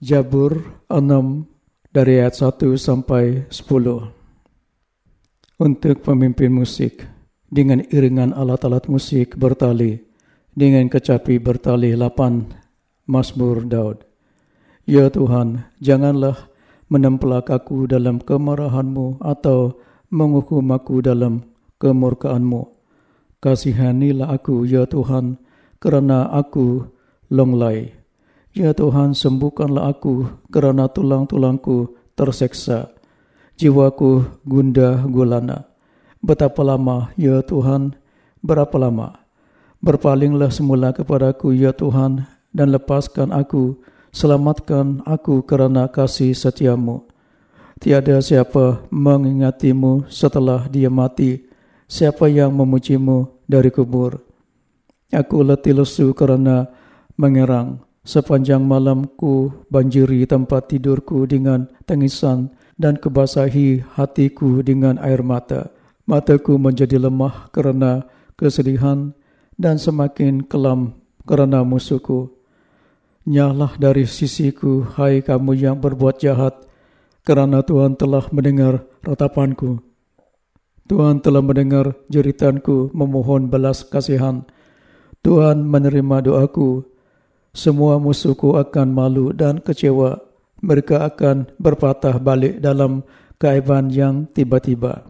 Jabur 6 dari ayat 1 sampai 10. Untuk pemimpin musik, dengan iringan alat-alat musik bertali, dengan kecapi bertali 8 Mazmur Daud. Ya Tuhan, janganlah menempelak aku dalam kemarahanmu atau menghukum aku dalam kemurkaanmu. Kasihanilah aku, ya Tuhan, kerana aku longlai. Ya Tuhan, sembuhkanlah aku kerana tulang-tulangku terseksa. Jiwaku gundah gulana. Betapa lama, ya Tuhan, berapa lama? Berpalinglah semula kepadaku, ya Tuhan, dan lepaskan aku, selamatkan aku kerana kasih setiamu. Tiada siapa mengingatimu setelah dia mati, siapa yang memujimu dari kubur. Aku letih lesu kerana mengerang, Sepanjang malam ku banjiri tempat tidurku dengan tangisan dan kebasahi hatiku dengan air mata. Mataku menjadi lemah kerana kesedihan dan semakin kelam kerana musuhku. Nyahlah dari sisiku, hai kamu yang berbuat jahat, kerana Tuhan telah mendengar ratapanku. Tuhan telah mendengar jeritanku memohon belas kasihan. Tuhan menerima doaku semua musuhku akan malu dan kecewa. Mereka akan berpatah balik dalam keaiban yang tiba-tiba.